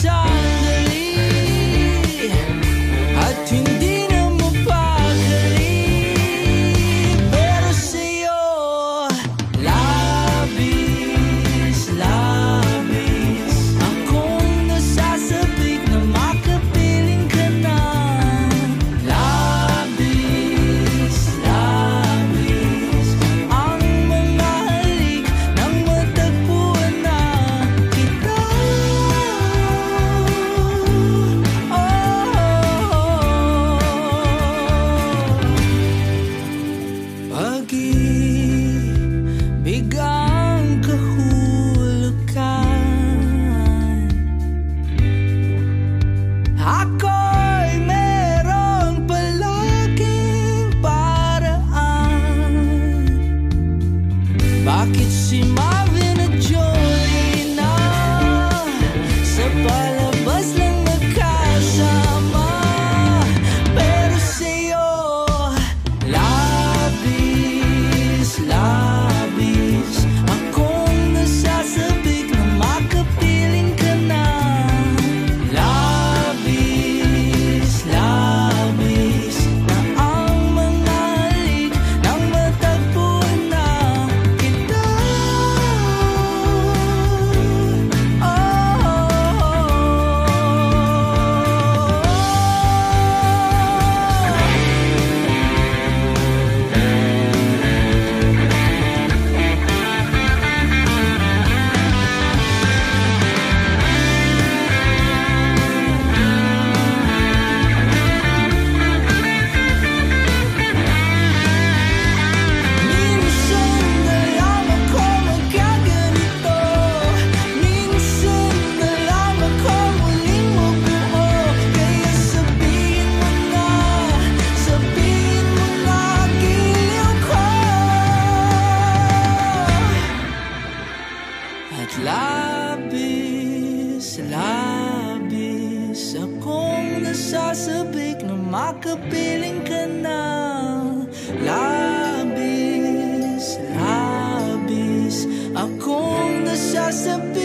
shot. labis, labis Akong nasasabik na makapiling ka na. Labis, labis Akong nasasabik